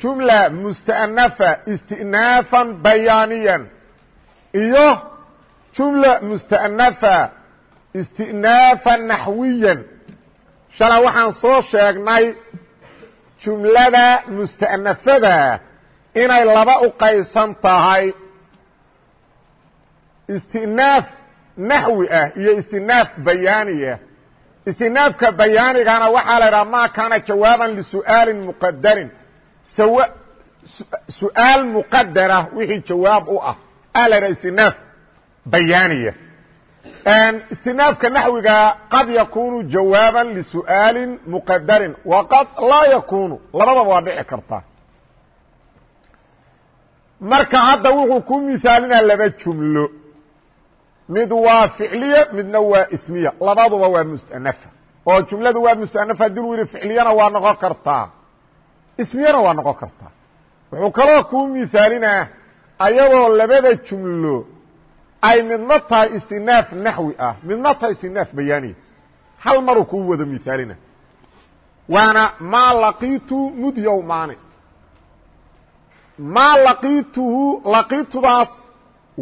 jumla musta'nafa istinaafan bayaaniyan iyo jumla musta'nafa istinaafan naxwiyan shalay waxaan soo sheegnay jumlada musta'nafada inay laba u qaysan tahay. Istinaaf naxwi ah iyo istinaaf bayaani ah istinaafka bayaanigana waxaa la idhaha ma kaana jawaaban lisu'aalin muqadarin su'aal muqadara wixii jawaab u ah aa la idhaha istinaaf bayaaniya. Istinaafka naxwiga qad yakunu jawaaban lisu'aalin muqadarin waqad laa yakunu labadaba waa dhici karta marka hadda wuxuu ku misaalinaa laba jumlo mid waa ficliya midna waa ismiya. Labaduba waa mustanafa oo jumladu waa mustanafa haddii lu yidhi ficliyana waa noqon kartaa ismiyana waa noqon kartaa wuxuu kaloo kuu misaalinaa ayadoo labada jumlo ay midna tahay istinaaf naxwi ah midna tahay istinaaf bayaaniya hal maruu kuu wada misaalina waana maa laqiitu mud yowmaani maa laqiituhu laqiitudaas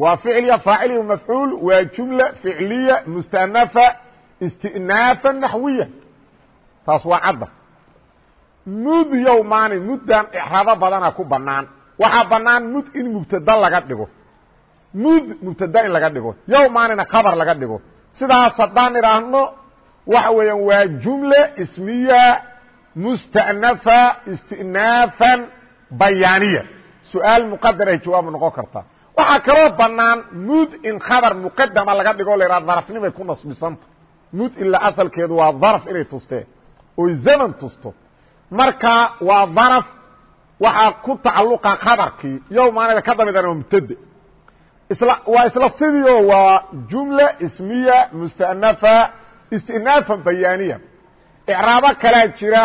waa ficliya faaciliya mafcuul waa jumla ficliya mustanafa istinafa naxwiya. Taas waa cadda. Mud yowmaani muddan icraabo badana ku banaan waxaa banaan mud in mubtada laga dhigo. Mud mubtada in laga dhigo. Yowmaanina khabar laga dhigo. Sidaas haddaan idhaahno waxa weeyaan waa jumla ismiya mustanafa istinaafan bayaaniya. Su'aal muqadaray jawaab noqon kartaa waxaa kaloo banaan mud in khabar muqadama laga dhigo la yidhaha darafnimay ku nasbisanta mud ilaa asalkeedu waa daraf inay tusteen oy zaman tusto. Marka waa daraf waxaa ku tacalluqa khabarkii yowmaanada ka damidana waa mubtade isla waa isla sidii oo waa jumla ismiya mustanafa istinaafan bayaaniya. Icraabo kalaa jira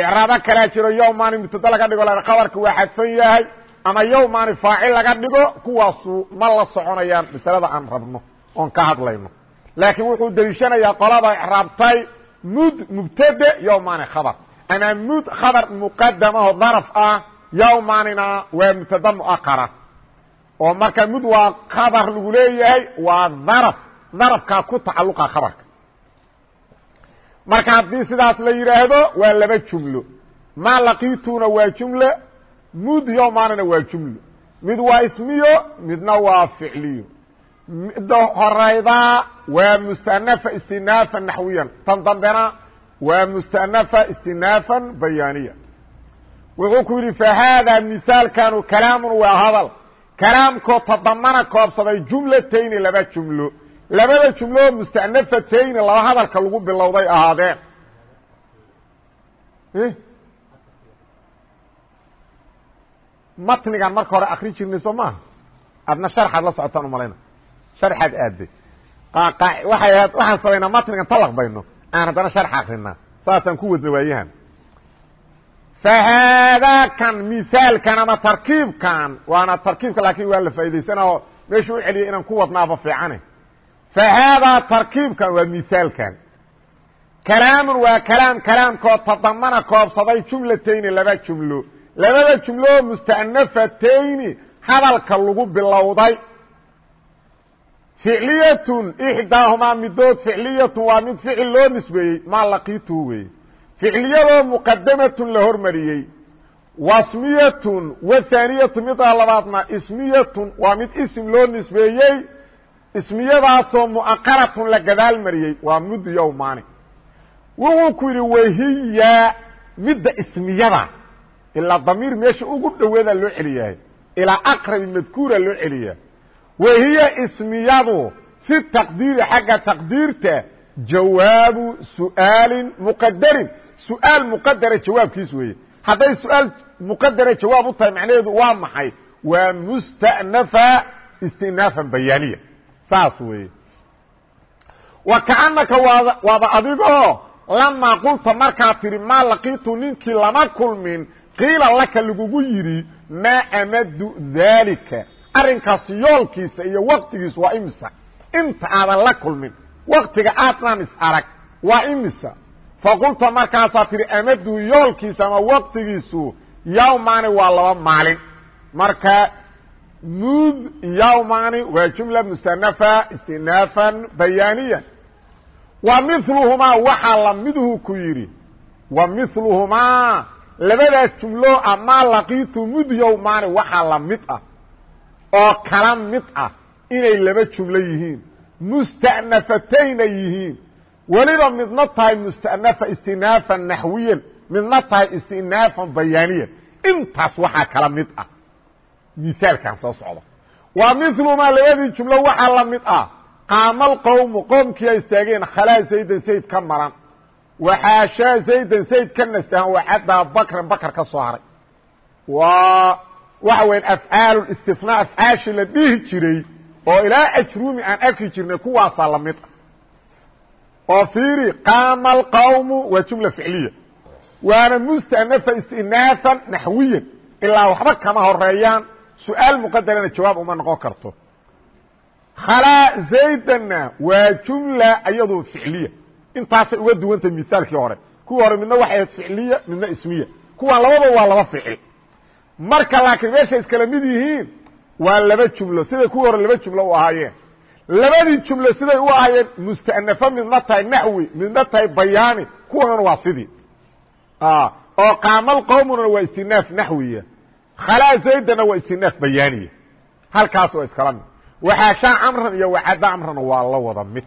icraabo kalaa jiro yowmaani mubtade laga dhigo la khabarka waa xadfan yahay ama yowmaani faacil laga dhigo kuwaasu ma la soconayaan masalada aan rabno oon ka hadlayno. Laakiin wuxuu deliishanayaa qolada icraabtay mud mubtade yowmaani khabar. Ama mud khabar muqadamaho daraf ah yowmaanina waa mubtada muaqara oo marka mud waa khabar lagu leeyahay waa daraf. Darafkaa ku tacalluqa khabarka. Marka haddii sidaas la yidhaahdo waa laba jumlo. Ma laqiituna waa jumlo mud yowmaanina waa jumlo mid waa ismiyo midna waa ficliyo. Midda horaydaa waa mustanafa istinaafan naxwiyan. Tan dambena waa mustanafa istinaafan bayaaniya. Wuxuu ku yidhi fahaadaa misaalkanu kalaamun waa hadal. Kalaamkoo tadamana koobsaday jumlatayni laba jumlo. Labada jumlo mustanafatayni laba hadalka lagu bilowday ahaadeen matnigan marka hore akri jirnay soo maaha adna sharxaad la socotaan umalayna sharxaad aaday waxay ahayd waxaan samaynaa matnigan talaqbayno aan haddana sharx akrinaa saasaan ku wadna waayahan. Fahaadaakan misaalkan ama tarkiibkan waana tarkiibka laakin waa la faa'idaysana oo meeshu u celiyay inaan ku wadnaaba fiicane. Fahaadaa tarkiibkan waa misaalkan. Kalaamun waa kalaam kalaamkoo tadamana koobsaday jumlatayni laba jumlo labada jumloo mustanafatayni hadalka lagu bilowday. Ficliyatun ixdaahumaa midood ficliyatun waa mid ficil loo nisbeeyey maa laqiituhu weeye ficliyadoo muqadamatun la hormariyey. Wasmiyatun wathaaniyatu midaa labaadna ismiyatun waa mid isim loo nisbeeyey. Ismiyadaasoo mu'aqaratun la gadaal mariyey waa mud yowmaani wuxuu ku yidhi wahiya midda ismiyada ilaa damiir meesha ugu dhoweeda loo celiyahay ilaa aqrabi madkuura loo celiyaa. Wahiya ismiyadu fi taqdiiri xagga taqdiirta jawaabu su'aalin muqadarin su'aal muqadara jawaabkiis weeye. Hadday su'aal muqadara jawaab u tahay macnaheedu waa maxay? Waa musta'nafa istinaafan bayaaniya. Saas weeye. Wa kaanaka waada waaba adigoo lamaa qulta markaa tidhi maa laqiitu ninkii lama kulmin qiila laka lagugu yidhi maa amadu daalika arrinkaas yoolkiisa iyo waktigiisu waa imisa. Inta aadan la kulmin waktiga aadnaan is arag waa imisa. Faqulta markaasaa tihi amadu yoolkiisa ama waqtigiisu yawmani waa laba maalin. Marka mud yawmani waa jumla mustanafa istinaafan bayaaniya wa miluhumaa waxaa lamiduhu ku yidhi wa miluhumaa labadaas jumlo amaa laqiitu mud yawmani waxaa la mid ah oo kala mid ah inay laba jumlo yihiin. Musta'nafatayna yihiin. Weliba midna tahay musta'nafa istinaafan naxwiyan midna tahay istinaafan bayaaniyan. Intaas waxaa kala mid ah. Misaalkan soo socda waa milumaa labadii jumlo waxaa la mid ah. Qaama alqowmu qoomkiia istaageen khalaa zaydan zayd ka maran waxaashaa zaydan zayd ka nastahan waxadaa bakran bakar ka soo haray. Waa waxa weya afcaal istinaa afcaashii la dhihi jiray oo ilaa ajruumi aan arki jirnay kuwaasaa la mid ah. Oo fiiri qaama alqawmu waa jumla ficliya. Waana mustanafa istinaafan naxwiyan ilaa waxba kama horeeyaan su'aal muqadarana jawaab uma noqon karto. Khalaa zaydanna waa jumla iyadu ficliya intaasay uga duwantahay misaalkii hore. Kuwii hore midna waxay ahayd ficliya midna ismiya. Kuwaan labada waa laba ficil. Marka laakiin meeshay iskala mid yihiin waa laba jumlo. Siday kuwii hore laba jumlo u ahaayeen. Labadii jumlo siday u ahaayeen mustanafa midna tahay naxwi midna tahay bayaani. Kuwanana waa sidii. Oo qaamal qowmuna waa istinaaf naxwiya. Khalaa zaydana waa istinaaf bayaaniya. Halkaas waa iskala mid. Waxaashaa camran iyo wacada camrana waa la wada mid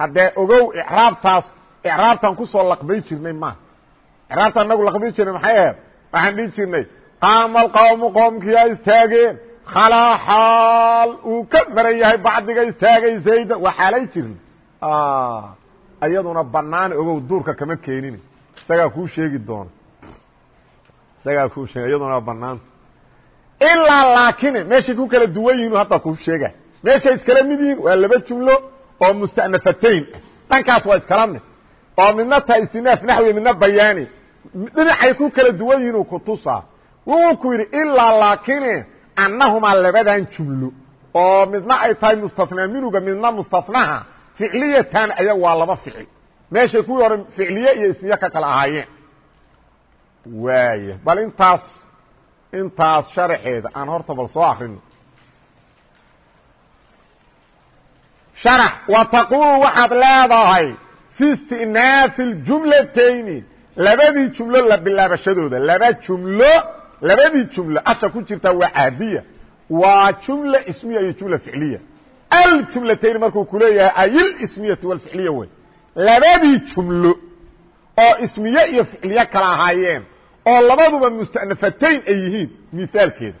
haddee ogow icraabtaas icraabtan ku soo laqbay jirnay maaha icraabta anagu laqbay jirnay maxay ahayd? Waxaan dhihi jirnay qaama alqawmu qoomkiyaa istaageen. Khalaa xaal uu ka maran yahay bacdiga istaagay zayda waa xaalay jirnay. Iyaduna banaan ogow duurka kama keenin. Isagaa kuu sheegi doona. Isagaa kuu sheeg iyaduna banaanta ilaa laakine meeshay ku kala duwan yihiin hadda kuu sheega. Meeshay iskala mid yihiin waa laba jumlo oo mustanafatayn. Dhankaas waa iskala mid oo midna tahay istinaaf naxwi midna bayaani. Dhinacay ku kala duwan yihiin kutusaa wuxuu ku yidhi ilaa laakine annahumaa labadan jumlo oo midna ay tahay mustanaa minuga midna mustanaha ficliyatan aya waa laba ficil. Meeshay kuwii hore ficliye iyo ismiye ka kala ahaayeen. Waaya bal intaas intaas sharaxeeda aan horta bal soo akrino sharax wa taqulu waxaad leedahay fi istinaafi اljumlatayni labadii jumlo la bilaabashadooda laba jumlo labadii jumlo asha ku jirtaa waa caadiya waa jumla ismiya iyo jumla ficliya. Aljumlatayni markuu kuleeyahay aylismiyati wاlficliya wey. Labadii jumlo oo ismiye iyo ficliye kala ahaayeen oo labaduba mustanafatayn ay yihiin misaalkeeda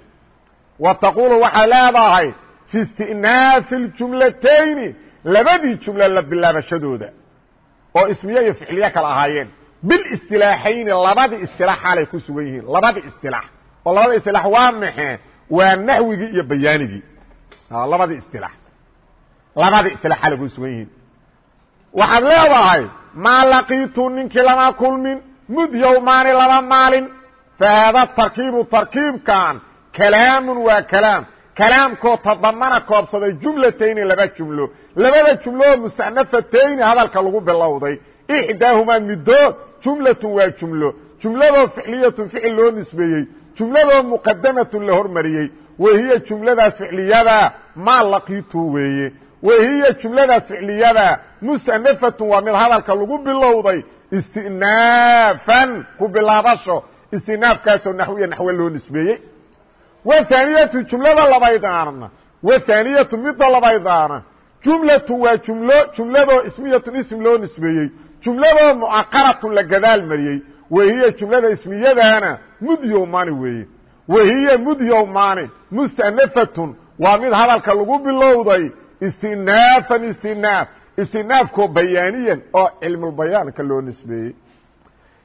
wa taqulu waxaa leedahay fi istinaafi اljumlatayni labadii jumlo la bilaabashadooda oo ismiye iyo ficliye kala ahaayeen bilistilaaxayni labadii istilaax xaalay ku sugan yihiin labadii istilaax oo labada istilaax waa maxee waa naxwigii iyo bayaanigii labadii istilaax labadii istilaax xaalay ku sugan yihiin waxaad leedahay maa laqiitu ninkii lama kulmin mud yowmaani laba maalin fa haada tarkiibu tarkiibkan kalaamun waa kalaam kalaamkoo tadamana koobsaday jumlatayni laba jumlo. Labada jumlo oo mustanafatayni hadalka lagu bilowday. Ixdaahumaa midood jumlatun waa jumlo. Jumladoo ficliyatun ficil loo nisbeeyey. Jumladoo muqadamatun la hormariyey. Wahiya jumladaas ficliyada maa laqiitu weeye. Wahiya jumladaas ficliyada mustanafatun waa mid hadalka lagu bilowday. Istinaafan ku bilaabasho. Istinaafkaasoo naxwiya naxwe loo nisbeeyey wthaaniyatu jumlada labaydaana wthaaniyatu midda labaydaana jumlatu waa jumlo jumladoo ismiyatun ism loo nisbeeyey jumladoo mucaqaratun la gadaal mariyey wahiya jumlada ismiyadaana mudyowmani weeye wahiya mudyowmani mustanafatun waa mid hadalka lagu bilowday istinaafan istinaaf istinaafkoo bayaaniyan oo cilmulbayaanka loo nisbeeyey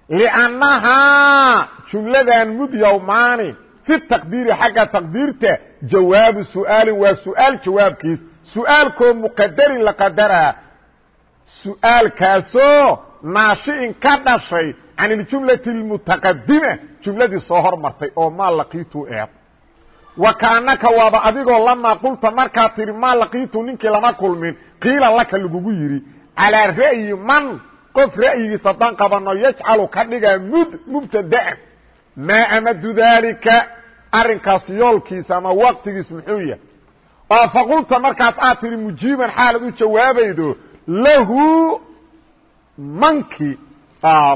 liannahaa jumladan mudyowmani fi taqdiiri xagga taqdiirta jawaabu su'aalin waa su'aal jawaabkiis su'aalkoo muqadarin la qadaraa su'aalkaasoo naashi'in ka dhashay can iljumlati اlmutaqadima jumladii soo hormartay oo maa laqiitu eed wa kaanaka waaba adigoo lamaa qulta markaa tihi maa laqiitu ninkii lama kulmin qiila laka lagugu yidhi calaa ra'yi man qof ra'yigiisa haddaan qabanno yajcalu ka dhigaa mud mubtadaan maa amadu daalika arrinkaas yoolkiisa ama waqtigiis muxuu yahay? Oo faqulta markaas aad tihi mujiiban xaalad u jawaabaydo lahu mankii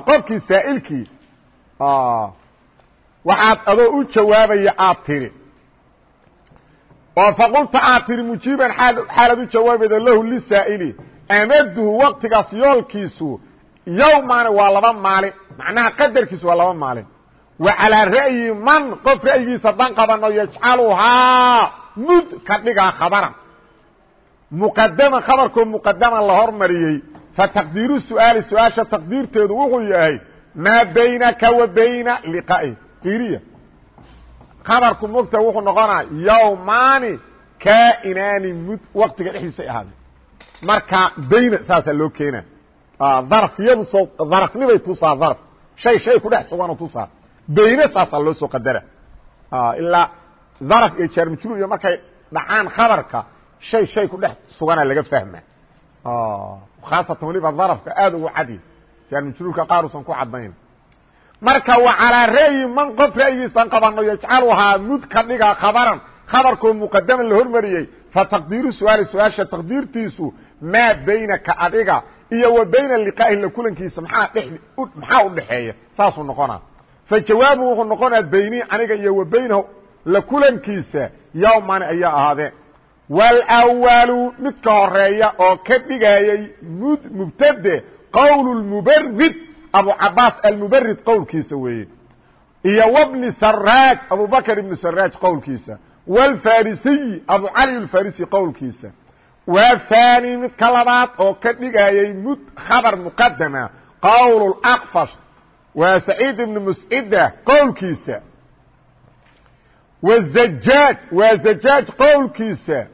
qofkii saa'ilkii waxaad adoo u jawaabaya aad tiri oo faqulta aad tiri mujiiban xaalad u jawaabaydo lahu lisaa'ili amaduhu waqtigaas yoolkiisu yowmaani waa laba maalin macnaha qadarkiisu waa laba maalin calaa ra'yi man qof ra'yigiisa dan qabano yajcaluhaa mud ka dhigaa khabaran. Muqadaman khabarkoo muqadaman la hormariyey. Fataqdiiru su'aali su'aasha taqdiirteedu wuxuu yahay maa baynaka wa bayna liqaa'i fiiriya khabarku mogta wuxuu noqonaa yowmaani kainaani mud. Waqtiga dhexdiisay ahaadeen. Marka bayna saasaa loo keena darafyadu soo darafnibay tusaa daraf shay shay ku dhex suganoo tusaa bayne saasaa loo soo qadara. Ilaa daraf iyo jaarmijru iyo markay dhacaan khabarka shay shay ku dhex sugana laga fahma khaasatan weliba darafka aada ugu cadi. Jaarmijruurka qaar usan ku cadayn marka wa calaa ra'yi man qof ra'yigiisan qabano yajcaluhaa mud ka dhiga khabaran. Khabarkoo muqadaman la hormariyey fataqdiiru su'aali su'aasha taqdiirtiisu maa baynaka adiga iyo wa bayna liqaa'ihi la kulankiisa maxaa dhe maxaa u dhexeeya? Saasuu noqonaa fa jawaabu wuxuu noqonaa bayni aniga iyo wa baynahu la kulankiisa yowmani ayaa ahaadeen wاlأwalu midka horeeya oo ka dhigayay mud mubtade qowl اmubarid abu cabaas almubarid qowlkiisa weeye iyo wbni saraaj abubakr ibnu saraaj qowlkiisa wاlfarisiyi abu cali اfarisi qowlkiisa waa fani midka labaad oo ka dhigayay mud khabar muqadama qowl اaqfash waa saciid ibnu muscida qowlkiisa. Wzajaaj waa zajaaj qowlkiisa.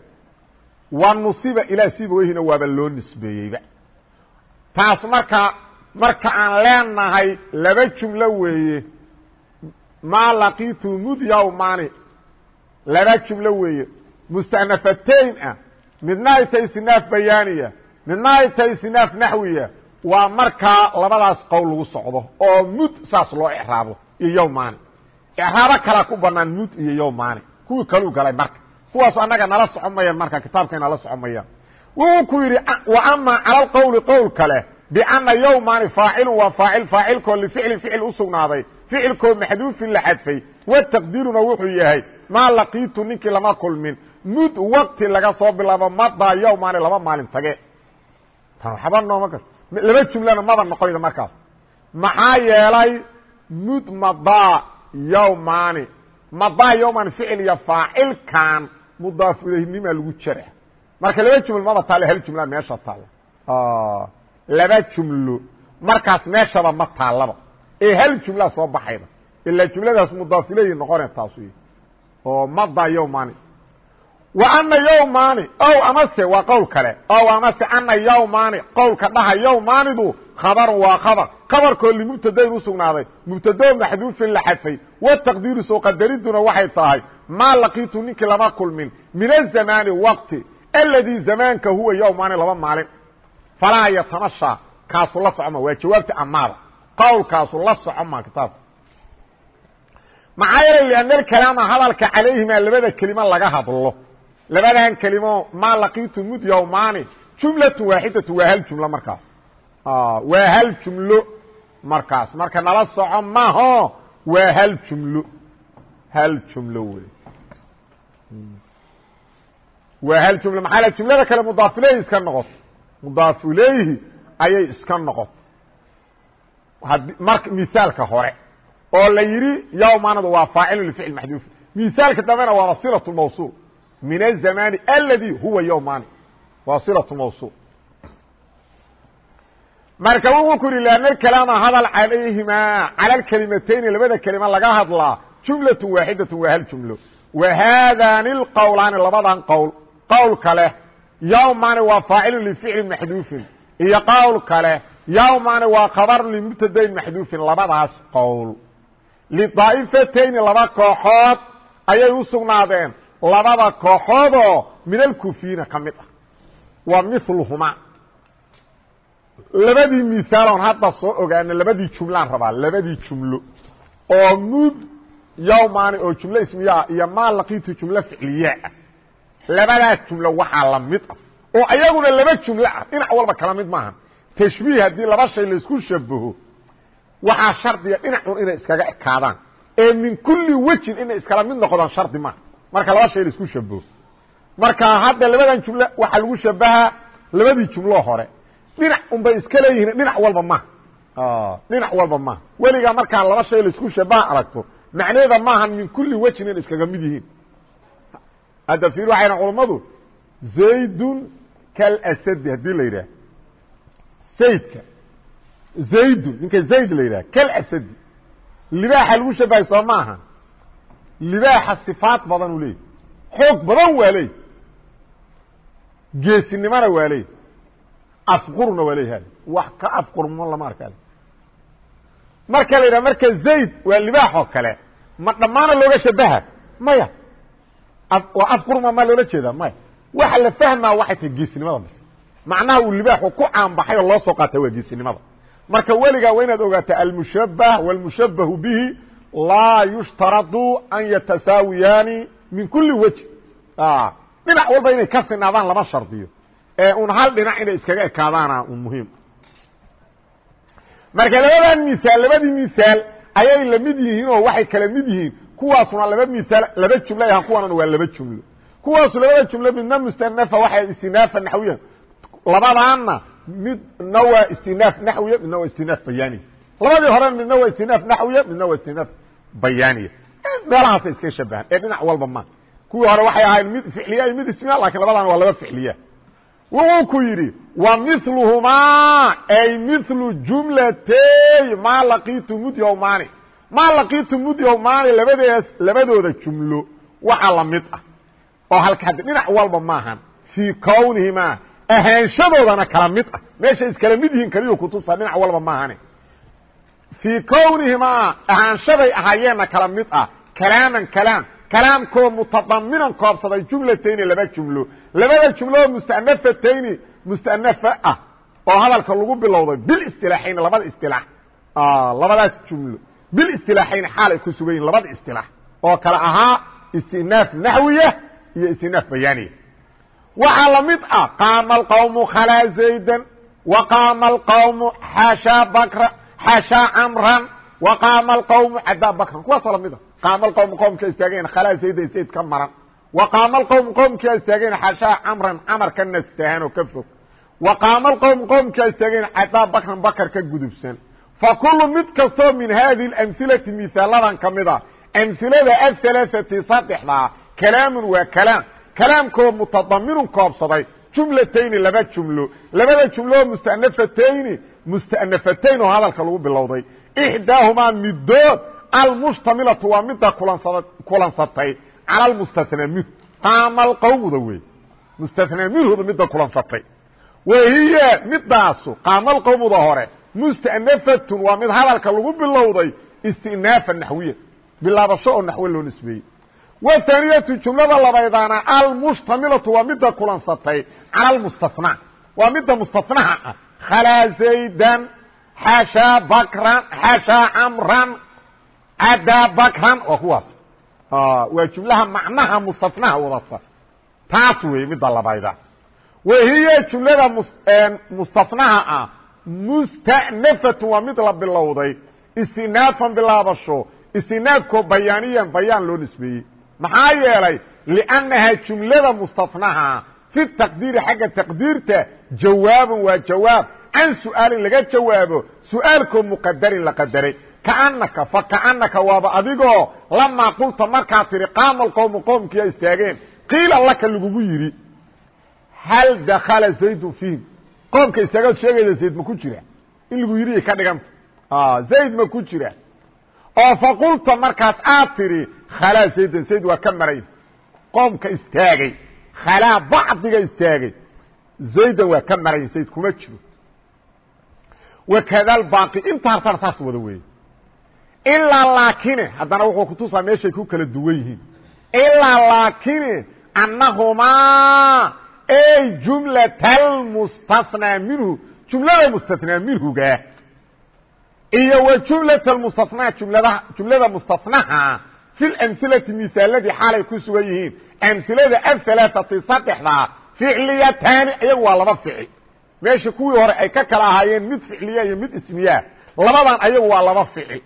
Wa nusiba ilaa sibaweyhina waaba loo nisbeeyeyba taas marka marka aan leenahay laba jumlo weeye. Maa laqitu mud yawmani laba jumlo weeye. Mustanafatayn ah. Midna ay tahay sinaaf bayaaniya. Midna ay tahay sinaaf naxwiya waa markaa labadaas qowl lagu socdo oo mud saas loo ecraabo iyo yowmani ecraabo kalaa ku banaan mud iyo yowmani kuwii kaluu galay marka. Kuwaas annaga nala socon marka kitaabkay nala socon wuxuu ku yidhi wa ama cala alqowli qowl kale biana yowmani faacilu waa faacil faacilkoo lificlin ficil u ficilkoo maxduufin la xadfay. Wataqdiiruna wuxuu yahay maa laqiitu ninkii lama kulmin. Mud waqti laga soo bilaabo madaa yowmani laba maalin tage tan waxba nooma gar laba jumlana maba noqoyda markaas. Maxaa yeelay mud madaa yowmani madaa yowman ficil iyo faacilkan mudaaf ilayhnima lagu jara marka laba jumlo maba taale hal jumla meesha taalla laba jumlo. Markaas meeshaba ma taallaba ee hal jumlaa soo baxayda ilaa jumladaas mudaaf noqone taas oo mada yowmani wa ana yowmani ow amase waa qowl kale. Ow amase ana yowmani qowlka dhaha yowmaanidu khabarun waa khabar. Khabarkoo limubtadayn u sugnaaday. Mubtado maxduufin la xadfay. Wataqdiiru soo qadariduna waxay tahay maa laqiitu ninkii lama kulmin. Min azamaani waqti aladii zamaanka huwa yowmaani laba maalin. Falaa yatamasha. Kaasu la socma waa jawaabta amaada qowlkaasu la socoma kitaab. Maxaa yeelay lianna alkalaama hadalka calayhimaa labada kelimo laga hadlo labadan kelimo maa laqiitu mud yowmaani jumlatu waaxidatu waa hal jumlo markaas. Waa hal jumlo markaas. Marka nala soco maho waa hal jumlo. Hal jumlo wey waa hal jumlo. Maxaa jumlada kale mudaaf ilayhi iska noqoto mudaaf ilayhi ayay iska noqoto marka misaalka hore oo la yidhi yowmanadu waa faacilu lficl maxduuf. Misaalka dambena waaba silaة mawsul min الzamani aladi huwa yowmani waa silaة mawsul marka wuxuu ku yihi lana kalaama hadal calayhimaa cala lkelimatayni labada kelima laga hadlaa jumlaة waaxidaة waa hal jumlo wa haadani اlqowlaani labadan qowl qowl kale yowmani waa faacilu lificli maxduufin iyo qowl kale yowmani waa khabar limubtadayn maxduufin labadaas qowl lidaa'ifatayni laba kooxood ayay u sugnaadeen labada kooxoodoo min alkufiyiina ka mid ah. Wa miluhumaa labadii miaaloon hadda soo ogaana labadii jumlaan rabaa labadii jumlo. Oo mud yawmaani oo jumlo ismiyaa iyo maa laqiitu jumlo ficliyaa ah. Labadaas jumlo waxaa la mid ah. Oo ayaguna laba jumlo ah dhinac walba kala mid maaha. Tashbiih haddii laba shay la isku shabaho waxaa shardiga dhinacun inay iskaga ekaadaan. Ee min kulli wejin inay iskala mid noqdaan shardi maaha marka laba shay la isku shabaho marka hadda labadan jumlo waxaa lagu shabahaa labadii jumlo hore. Dhinac unbay iska leeyihiin dhinac walba maha dhinac walba maaha weligaa markaa laba shay la isku shabaha aragto macnaheeda maahan min kulli wejin inay iskaga mid yihiin. Hadda fiir waxayna culammadu zaydun kalasadi haddii la yidhaah. Zaydka zaydun ninka zayd la yidhaha kalasadi libaaxa lagu shabahay soo ma aha libaaxa sifaad badan u leeyay xoog badan waa leey geesinimona waa leey afqurna waa leey hal wax ka afqurmo lama arka marka la yidhaha marka zayd waa libaax oo kale. ma dhammaana looga shabaha maya. Waa afqurma maa loola jeedaa? maya. waxa la fahmaa waxay tahay geesinimada bis macnaha uu libaaxu ku caanbaxay oo loo soo qaata waa geesinimada. marka weligaa waa inaad ogaataa almushabah wاlmushabahu bihi laa yushtaradu an yatasaawiyaani min kuli wejh dhinac walba inay ka sinaadaan lama shardiyo ee un hal dhinac inay iskaga ekaadaana un muhiim. Marka labadan misaal labadii misaal ayay la mid yihiin oo waxay kala mid yihiin. Kuwaasuna laba misaal laba jumlo ahaan kuwanana waa laba jumlo. Kuwaasu labada jumlo midna mustanafa waxay istinaafa naxwiyan labadaanna midna waa istinaaf naxwiya midna waa istinaaf bayaaniya labadii horena midna waa istinaaf naxwiya midna waa istinaaf bayaaniya meelahaasay iska shabahan ee dhinac walba ma. Kuwii hore waxay ahayn mid ficliya iyo mid ismiya laakiin labadaan waa laba ficliya wuxuu ku yidhi wa miluhumaa ay milu jumlatey maa laqiitu mudyowmaani maa laqiitu mudyowmaani labadees labadooda jumlo waxa la mid ah. Oo halka haddi dhinac walba maahan fii kownihimaa ahaanshadoodana kala mid ah. Meeshay iskala mid yihiin keliyu kutusa dhinac walba maahane fii kownihimaa ahaanshaday ahaayeenna kala mid ah. Kalaaman kalaam. Kalaamkoo mutadaminan koobsaday jumlatayni laba jumlo. Labada jumloo mustanafatayni mustanafa ah oo hadalka lagu bilowday bilistilaaxayni labada istilaax labadaas jumlo. Bilistilaaxayni xaalay ku sugan labada istilaax oo kale ahaa istinaaf naxwiya iyo istinaaf bayaaniya. Waxaa la mid ah qaama alqawmu khalaa zaydan wa qaama alqawmu xaashaa bakra xaashaa camran wa qaama alqawmu cadaa bakran kuwaasoo la mid a qaama alqawmu qowmka istaageen khalaa zaydan zayd ka maran wa qaama alqawmu qowmkia istaageen xaashaa camran camar ka nastahan oo ka fog wa qaama alqawmu qowmkia istaageen cadaa bakran bakar ka gudubsan fa kullu mid kastoo min hadihi اlamhilati mihaaladan ka mid a amhilada ahalaaثati saddexdaa kalaamun waa kalaam kalaamkoo mutadaminun koobsaday jumlatayni laba jumlo labada jumloo mustanafatayni mustanafatayn hadalka lagu bilowday ixdaahumaa midood almushtamilatu waa midda kulansatay cala lmustanaa minhu qaama alqawmuda wey mustanaa minhuda midda kulansatay wahiya midaasu qaama alqawmuda hore mustanafatun waa mid hadalka lagu bilowday istinaafa naxwiya bilaabasho oo naxwe loo nisbeeyey wthaniyatu jumlada labaydaana almushtamilatu waa midda kulansatay cala almustanaa waa midda mustanaha ah khalaa zaydan xaashaa bakran xaashaa camran cadaa bakran waa kuwaas waa jumlaha macnaha mustanaha wadata taas weeye midda labayda wahiya jumlada mustanaha ah musta'nafatun waa mid la bilowday istinaafan bilaabasho istinaafkoo bayaaniyan bayaan loo nisbeeyey maxaa yeelay liannahaa jumlada mustanaha fi taqdiiri xagga taqdiirta jawaabun waa jawaab can su'aalin laga jawaabo su'aalkoo muqadarin la qadaray kaanaka fa kaanaka waaba adigoo lamaa qulta markaad tidhi qaama alqowmu qowmkiyaa istaageen qiila laka lagugu yidhi hal dakala zaydun fiihim qoomka istaagaad sheegayda zayd ma ku jira in lagu yidhi ka dhiganta zayd ma ku jira oo faqulta markaas aad tidhi khalaa zaydan zayd waa ka maray qoomka istaagay khalaa bacdiga istaagay zaydan waa ka maray zayd kuma jiro wakada baaqi inta hartana saas wada weeye ilaa laakine haddana wuxuu kutusaa meeshay ku kala duwan yihiin ilaa laakine annahumaa ay jumlat almustanaa minhu jumlada mustanaa minhuga iyo wa jumlat mustanaa jumlada jumlada mustanaha fi lamhilati misaaladii xaalay ku sugan yihiin. Amhilada ahalaaati saddexdaa ficliyataani iyagu waa laba ficil. Meesha kuwii hore ay ka kala ahaayeen mid ficliya iyo mid ismiya labadan ayagu waa laba ficil.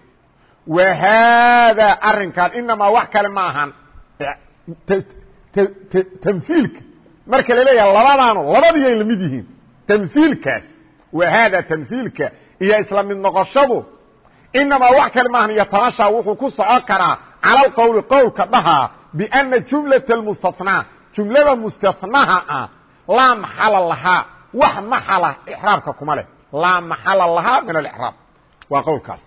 Wa haadaa arrinkan inamaa wax kale ma ahan. Tamhiilka marka la leeyahay labadaanu labadiyay la mid yihiin. Tamhiilkaas wa haadaa tamhiilka iyo isla mid noqoshadu inamaa wax kale maahan yatanasha wuxuu ku socon karaa cala alqowli qowlka dhahaa biana jumlata almustathnaa jumlada mustanaha ah laa maxala lahaa wax maxala ixraabka kuma leh laa maxala lahaa min alixraab waa qowlkaas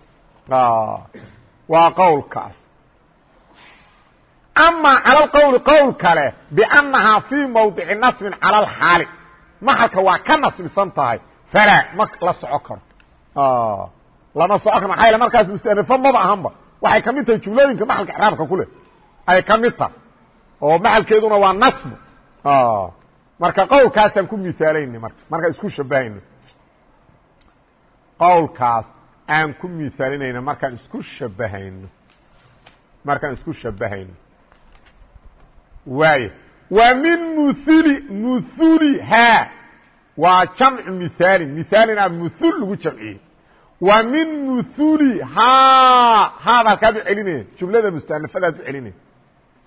waa qowlkaas ama calى اqwl qowl kale bأnahaa fii mawdici naصbin calى اxaali maxalka waa ka nasbisan tahay falaa ma la soco karo lama soco karo maxaa markaas mustanafo maba ahanba waxay ka mid tahay jumlooyinka maxalka exraabka ku leh. Ay ka mid tahay. Oo maxalkeeduna waa naصb marka qowlkaasaan ku misaalayna marka markaan isku shabahayno qowlkaas aan ku misaalinayna markaan isku shabahayno markaan isku shabahayno waay wa min muhuli muhulihaa waa jamc mihaalin mihaalina muhul lagu jamciyey wa min muhulihaa haada halkaad u celinaya jumlada mustanafadaad u celinaya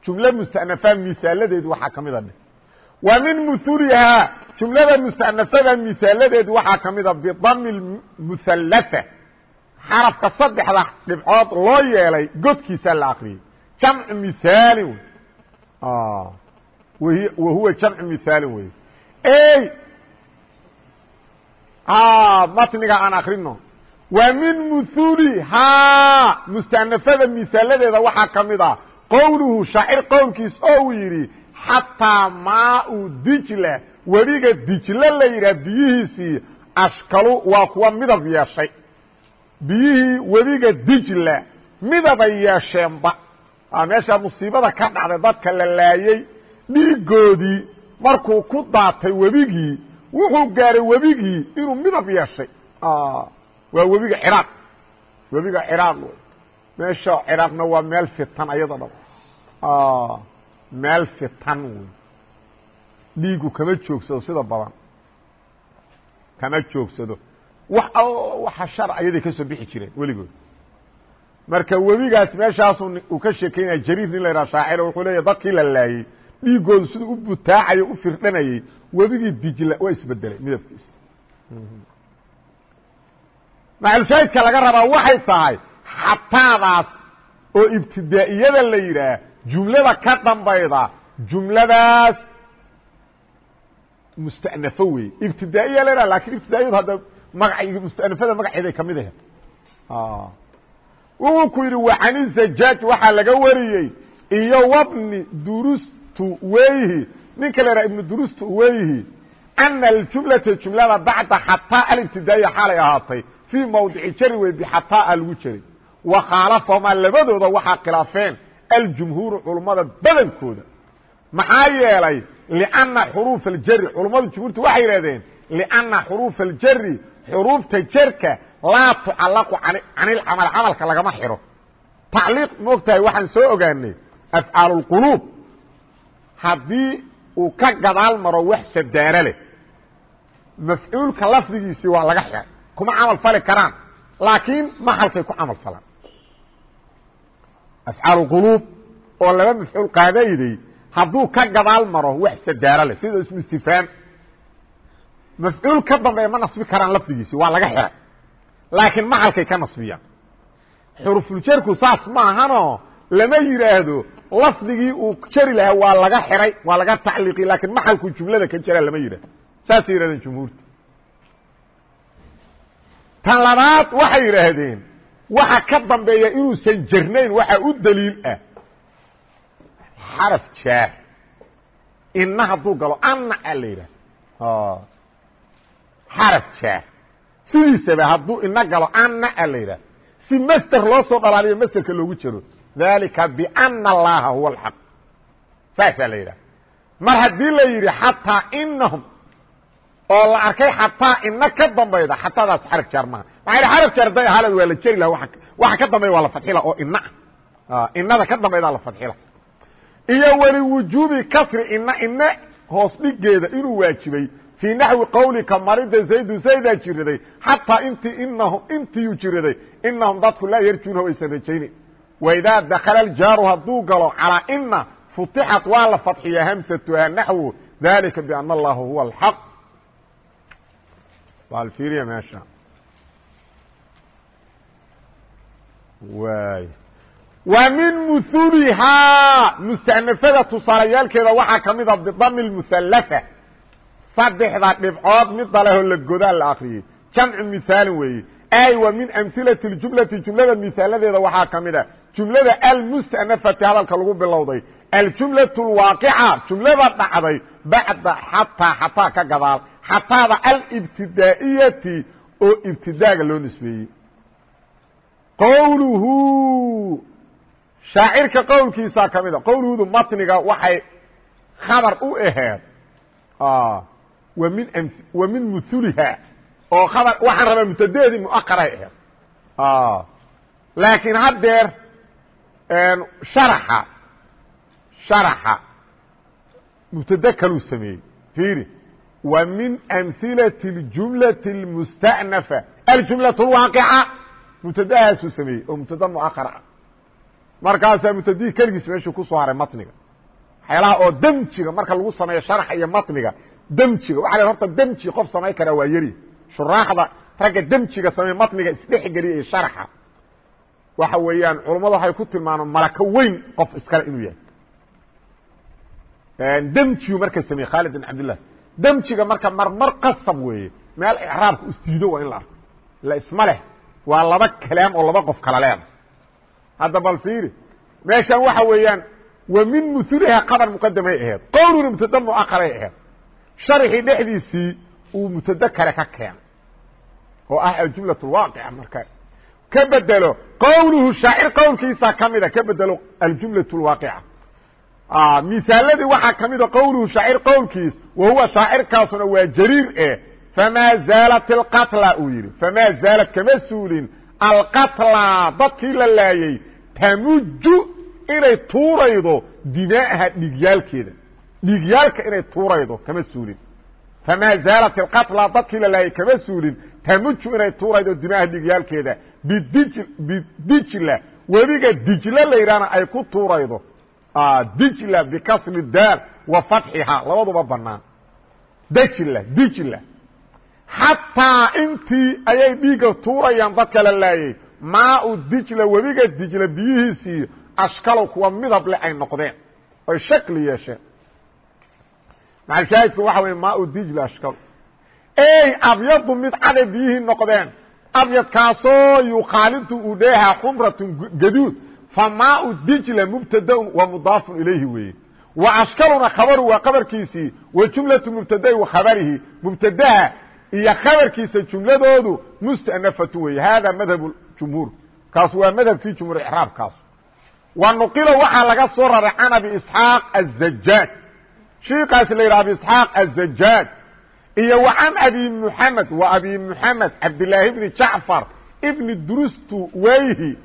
jumla mustanafa misaaladeedu waxaa ka mida wa min muhulihaa jumlada mustanafada misaaladeedu waxaa ka mida bidami muhallafa xarafka saddexda dhibcood loo yeelay godkiisa la akriyey jamc mihaalin wahuwa jamcu mihaali wey. Matniga aan akrino wa min muhulihaa mustanafada mihaaladeeda waxaa ka mid a qowluhu shaacir qowlkiis oo uu yidhi xataa maau dijla webiga dijle la yidhaha biyihiisii ashkalu waa kuwa midab yeeshay. Biyihii webiga dijla midabay yeesheenba. Meeshaa musiibada ka dhacday dadka la laayey dhiigoodii markuu ku daatay webigii wuxuu gaaray webigii inuu midab yeeshay waa webiga ciraaq webiga ciraaq wey meesha ciraaqna waa meel fitan ayada dhan meel fitan wey dhiigu kama joogsado sida badan. Kama joogsado. Wax all waxa shar ayaday ka bixi jireen weligood marka webigaas meeshaasu uu ka sheekeynaya jariir nin la yidhaha shaacir wuxuu leeya dadkii la laayey dhiigoodu siduu u butaacayo u firdhanayey webigii dijla waa isbedelay midabkiisa maxalushaahidka laga rabaa waxay tahay xataadaas oo ibtidaa'iyada la yidhaah jumlada ka dambayda jumladaas mustanafo weeye. Ibtidaa'iya la yidhaha laakiin ibtidaa'iyadu hadda maga mustanafada magaceeday ka mid ahayd. Wuxuu ku yidhi wacani zajaaj waxaa laga wariyey iyo wabni durustuweyhi ninka la yidhaha ibnu durustuweyhi ana aljumlata jumlada bacda xataa alibtidaaiya xaalay ahaatay fii mawdici jari wey bixataa lagu jeray wa khaalafahumaa labadooda waxaa khilaafeen aljumhuuru culummada badankooda. Maxaa yeelay lianna xuruufa aljari culummadu jumhuurtu waxay yidhahdeen lianna xuruufa aljari xuruufta jerka laa tucallaqu can ilcamal camalka lagama xiro. Tacliiq moogtahay waxaan soo ogaanay afcaal اlquluub haddii uu ka gadaal maro wax sadaaro leh mafcuulka lafdigiisii waa laga xiray kuma camal fali karaan. Laakiin maxalkay ku camal falaan. Afcaal اquluub oo laba mafcuul qaadayday hadduu ka gadaal maro wax sadaaro leh sida ismu istifaam mafcuul ka dambeeya ma nasbi karaan lafdigiisii waa laga xiray laakiin maxalkay ka nasbiyaan. Xurufuljarku saas maahanoo lama yidhaahdo lafdigii uu jari lahaa waa laga xiray waa laga tacliiqiy laakiin maxalkuu jumlada ka jaraa lama yidhahdo saasay yidhahdeen jumhuurta tan labaad waxay yidhaahdeen waxa ka dambeeya inuusan jarnayn waxa u daliil ah. Xaraf jaar. Ina hadduu galo anna a la yidhahdo xaraf jaar. Sidiisaba hadduu ina galo anna a la yidhahdo si master loo soo dhalaaliyo masterka loogu jaro dalika biana allaha huwa alxaq saasaa la yidhaha mar haddii la yidhi xataa inahum oo la arkay xataa ina ka dambayda xataadaas xaraf jaar maxaa xaraf jaar day ahaaleed waa la jeri laha waxa ka dambeya waa la fadxila oo ina ah. Inada ka dambaydaa la fadxila iyo weli wujuubi kasri ina ina hoos dhigeeda inuu waajibay fii naxwi qawlika marida zaydu zaydaa jiraday xataa inti inahum intiiyuu jiraday inahum dadku laa yarjuunahu aysan rajaynin waidaa dakala ljaaru hadduu galo calaa ina futixat waa la fadxiyaa hamsatuha naxwu dalika biana allaha huwa alxaq bal fiiriya meesha waay wa min muhulihaa mustanafada tusaalayaalkeeda waxaa ka mida bidami lmuhallafa saddexda dhibcood mida lehoo la godaa la akriyey jamcu mihaalin weeye ay wa min amhilati ljumlati jumlada mihaaladeeda waxaa ka mida jumlada almustanafati hadalka lagu bilowday aljumlaة اlwaaqica jumlada dhacday bacda xataa xataa ka gadaal xataada alibtidaa'iyati oo ibtidaaga loo nisbeeyey qowluhu shaacirka qowlkiisaa ka mida qowluhudu matniga waxay khabar u aheed min wa min muhuliha oo khabar waxaan rabaa mubtadadeedii muaqaray aheed laakiin haddeer sharaxa sharaxa mubtade kaluu sameeyey fiiri wa min amhilati اljumlaةi اlmusta'nafa aljumlaة اlwaaqica mubtadahaasuu sameeyey oo mubtada muaqar ah markaasaa mubtadihii keligiis meeshuu kusoo haray matniga waxyaalaha oo demjiga marka lagu sameeyo sharxa iyo matniga demjiga waxa la horta demji qof samayn karaa waa yari shuraaxda ragga demjiga sameeye matniga isdhexgeliya iyo sharxa waxa weeyaan culammadu waxay ku tilmaamaan malako weyn qof iskale inuu yahay dmjiyu markay sameye khaalid cabdillah demjiga marka marmar qasab weeye. Meel icraabka isdiido waa in la arko. La isma leh waa laba kalaam oo laba qof kala leeda hadda bal fiiri meeshaan waxa weeyaan wa min muhulihaa qabar muqadamay aheed qowluna mutadamu aqalay aheed sharxii dhexdiisii uu mutado kale ka keenay oo ah ajumla lwaaqica marka. Ka bedelo qowluhu shaacir qowlkiisaa kamida ka ah, bedelo aljumla اlwaaqica misaaladii waxaa ka mida qowluhu shaacir qowlkiis wa huwa shaacirkaasuna waa jariir eh famaa zaalat اlqatla uu yidhi famaa zaalad kama suulin alqatla dadkii la laayey tamuju inay tuuraydo dimaaha dhiigyaalkeeda dhiigyaalka inay tuuraydo kama suulin. Famaa zaalat alqatla dadkii la laayay kama suulin tamuju inay tuuraydo dimaaha dhiigyaalkeeda bidijla webiga dijla la ay ku tuuraydo dijla bikasri daal wa fatxihaa labaduba banaan. Djla dijla. Xataa intii ayay dhiigga tuurayaan dadka la laayay. Maau dijla webiga dijla biyihiisii ashkalow kuwa midab leh ay noqdeen. Oy shakli yeesheen. Maxalshaahidku waxa wey maau dijla ashkalo ey abyadu mid caday biyihii noqdeen. Abyadkaasoo yukhaalitu uu dheehaa xumratun gaduud fa maau dijla mubtadaun wa mudaafun ilayhi weeye. Wa ashkaluna khabaru waa qabarkiisii wa jumlatu mubtadai wa khabarihi. Mubtadaha iyo khabarkiisa jumladoodu mustanafatu weeye. Hada madhab jumhuur. Kaas waa madhabkii jumhuur ixraabkaas wa nuqila waxaa laga soo raray can abi isxaaq azajaaj shiikaas la yidhaha abi isxaaq azajaaj iyo wa can abi muxamed wa abi muxamed cabdilaahi bni jacfar ibni durustu weyhi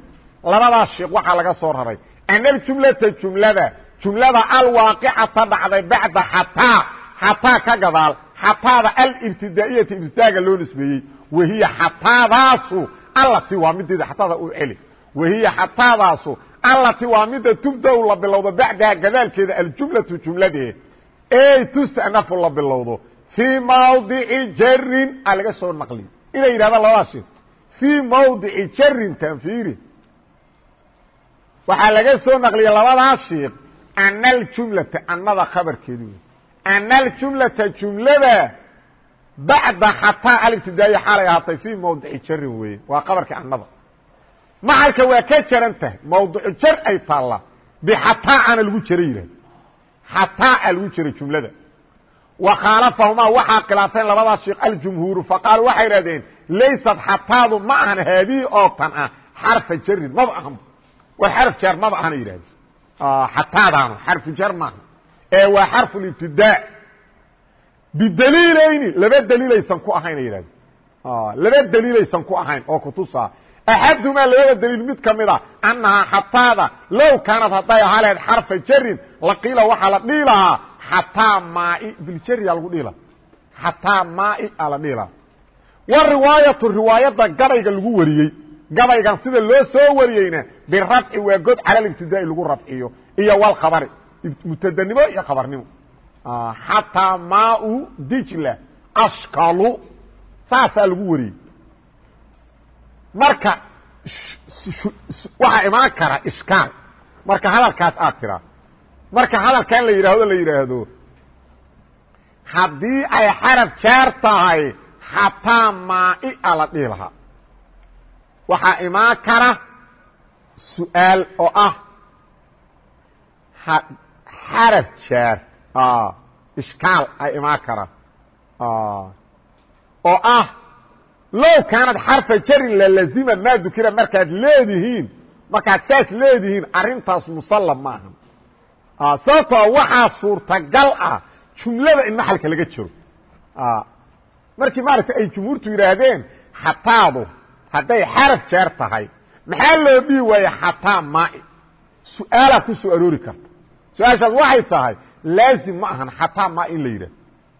labadaas sheekh waxaa laga soo raray ana aljumlata jumlada jumlada alwaaqicata dhacday bacda xataa xataa ka gadaal xataada alibtidaa'iyati ibtidaaga loo nisbeeyey. Wahiya xataadaasu allati waa mideeda xataada u celi. Wahiya xataadaasu allati waa mida tubda la bilowdo bacdaha gadaalkeeda aljumlatu jumladee. Ey tustanafu la bilowdo fii mawdici jarin a laga soo naqliy inay yidhahdaan labadaas sheek fii mawdici jarin tanfiiri waxaa laga soo naqliyay labadaas sheekh ana aljumlata anada khabarkeedu. Wey ana jumlada bacda xataa alibtidaaiya xaalay ahaatay fii mawdici jarin weeye waa qabarkii anada maxalka waa ka jaran tahay mawdicu jar ay taallaa bixataa ana lagu jara yidhahda xataa a lagu jara jumlada. Wa khaalafahumaa waxaa khilaafeen labadaas sheekh aljumhuuru faqaaluu waxay idhahdeen laysat xataadu ma ahan haadihi oo tan ah xarfa jarin maba ahan waa xarf jar maba ahana yidhahdeen xataadaanu xarfu jar maaha. Ee waa xarfu libtidaa bidaliilayni laba daliilaysan ku ahayn ay yidhahdeen. Laba daliilaysan ku ahayn oo kutusaa. Axadumaa labada daliil mid ka mid a annahaa xataada low kaanad hadday ahaa lahayd xarfa jarin laqiila waxaa la dhihi lahaa xataa maai biljariya lagu dhihi laha xataa maai a la dhihi lahaa. Wa riwaayatu riwaayadda gabayga lagu wariyey gabaygan sida loo soo wariyeyna birafci waa god cala libtidaa'i lagu rafciyo iyo walkhabari mubtadanimo iyo khabarnimo. Xataa maau dijla ashkalu saasaa lagu wariyey. Marka waxaa imaan kara ishkaal marka hadalkaas aad tiraa marka hadalkan la yidhaahdo la yidhaahdo haddii ay xaraf jaar tahay xataa maaia la dhihi lahaa waxaa imaan kara su'aal oo ah xaraf jaar ishkaal ay imaan kara oo ah low kaanad xarfa jarin lalazima maa dukira markaad leedihiin markaad saas leedihiin arrintaas musallam maaha. Sababtoo waxaa suurtagal ah jumlada in maxalka laga jiro. Markii maaragtay ay jumhuurtu yidhaahdeen xataadu hadday xaraf jeer tahay maxaa loo dhihi waaye xataa maai su'aalaa ku soo aroori karta. Su'aashaas waxay tahay laazim ma ahan xataa maa in la yidhahdo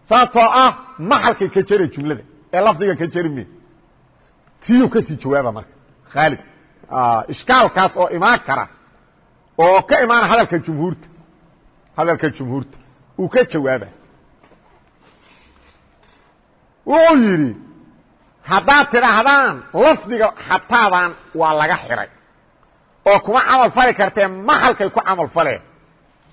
sababtoo ah maxalkay ka jere jumlada ee lafdiga ka jeri me tiyu ka sii jawaaba marka khaalid. Ishkaalkaas oo imaan kara oo ka imaana hadalka jumhuurta hadalka jumhuurta uu ka jawaaba. Wuxuu yidhi haddaad tidhaahdaan lafdiga xataadan waa laga xiray. Oo kuma camal fali kartee maxalkay ku camal faleen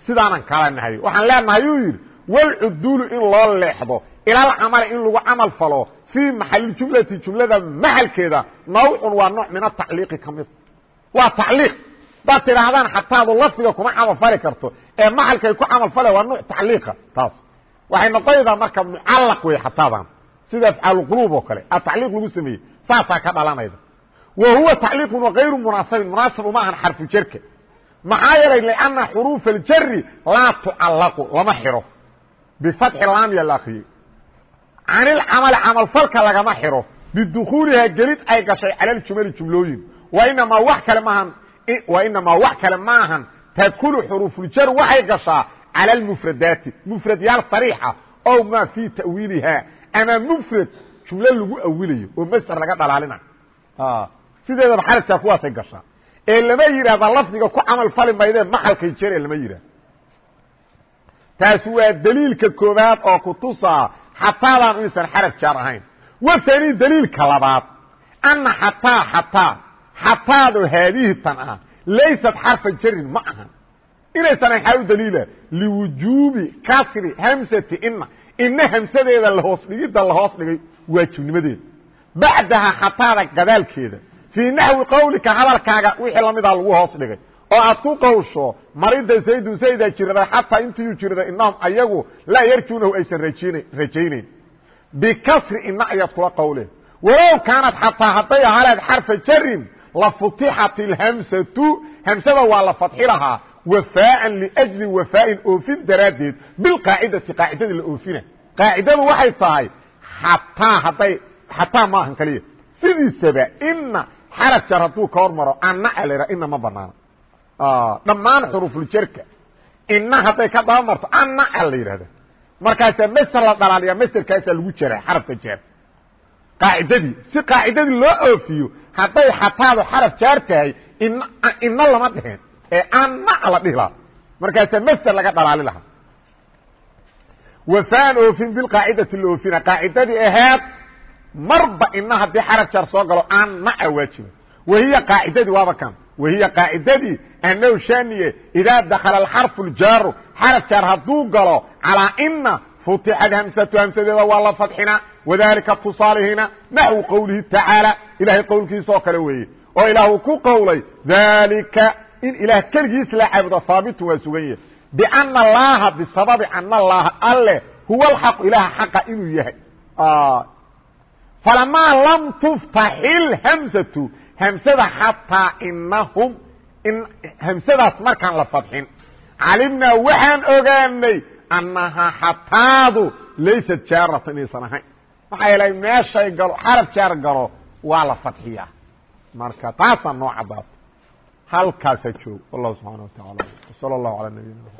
sidaanan kala nahay. Waxaan leenahay uu yidhi walcuduulu in loo leexdo ilal camali in lagu camal falo fii maxalijumlati jumlada maxalkeeda nawcun waa nooc min atacliiqi ka mida waa tacliiq. Hadaad tidhaahdaan xataadu lafdiga kuma camal fali karto ee maxalkay ku camal fale waa nuuc tacliiqa taas. Waxay noqonaysaa marka mucallaq wey xataadan sida afcaalquluub oo kale a tacliiq lagu sameeyey saasaa ka dhalanayda. Wa huwa tacliiqun wagayru munaasabin munaasab uma ahan xarfu jerka maxaa yeelay lianna xuruufa aljari laa tucallaqu lama xiro. Bifatxi laamiya la akriyey can ilcamali camalfalka lagama xiro. Bidukuulihaa gelid ay gashay cala ljumali jumlooyin. Wainamaa wax kale maahan wainamaa wax kale ma ahan tadkulu xuruufuljar waxay gashaa cala almufradaati mufradyaal sariixa ow maa fii ta'wiilihaa ama mufrad jumlo lagu awilayo oo masder laga dhalaalina sideedaba xarajkaa kuwaasay gashaa ee lama yidhahda lafdiga ku camal fali maydee maxalkay jere lama yidhahda taasi waa daliilka koobaad oo kutusaa xataadaan inaysan xaraf jaar ahayn waani daliilka labaad ana xataa xataa xataado haadihi tan ah laysat xarfa jarin ma ahan inaysan ayn xaa u daliila liwujuubi kasri hamsati ina ina hamsadeeda lahoos dhigidda lahoos dhigay waajibnimadeeda bacdaha xataada gadaalkeeda fii naxwi qawlika hadalkaaga wixii lamidaa lagu hoos dhigay oo aad ku qawsho marida zaydun zaydaa jiraday xataa intiiu jiraday inahum ayagu laa yarjuunahu aysan rajaynayn bikasri ina ayaad kula qawleen walow kaanad xataa hadday ahaleed xarfa jarin lafutixat اlhamsatu hamsada waa la fadxi lahaa wafaaan liأjli wafaa'in oofin daraaddeed bilqaacidati qaacidadii la oofina. Qaacidadu waxay tahay xataa hadday xataa maahan kaliya. Sidiisaba ina xaraf jar hadduu ka hor maro ana a la ina ma banaano. Dhammaan xurufuljarka ina hadday ka daba marto ana a la yidhahda markaasaa maser la dhalaaliyaa maserkaasaa lagu jaraa xarafka jaar qaacidadii si qaacidadii loo oofiyo hadday xataadu xaraf jaar tahay in ina lama dheheen ee ana la dhihi lahaa. Markaasaa maser laga dhalaali lahaa. Wafaan oofin bilqaacidati la oofina qaacidadii ahaad marba ina haddii xaraf jaar soo galo ana a waajiba wahiya qaacidadii waaba kan. Wahiya qaacidadii annahu shaniye idaa dakala alxarfu ljaaru xaraf jaar hadduu galo calaa ina futixad hamsatu hamsadeeda waa la fadxina wadalika tusaalihina naxwu qowlihi tacaala. Ilahay qowlkiisa kale weeye. Oo ilaah uu ku qowlay dalika in ilaah keligiis la caabudo haabitun waa sugan yahay. Biana allaha bisababi ana allaha alle huwa alxaqu ilaha xaqa inuu yahay. Falamaa lam tuftaxil hamsatu hamsada xataa inahum hamsadaas markaan la fadxin calimnaa waxaan ogaanay annahaa xataadu laysat jaaratan inaysan ahayn maxaa yeelay meeshay galo xaraf jaar galo waa la fadxiyaa marka taasaa noo halkaasa joog wallah subxaana wa taala. Wsal اllah alى nabiyina